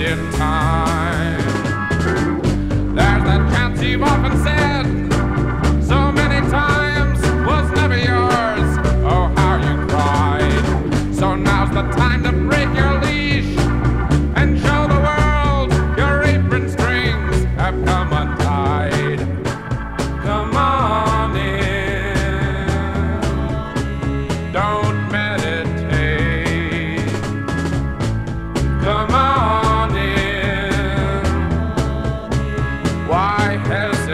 in time. There's that chance you've often said so many times was never yours. Oh, how you cried. So now's the time to break your.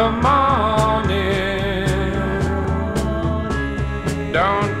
the morning. Don't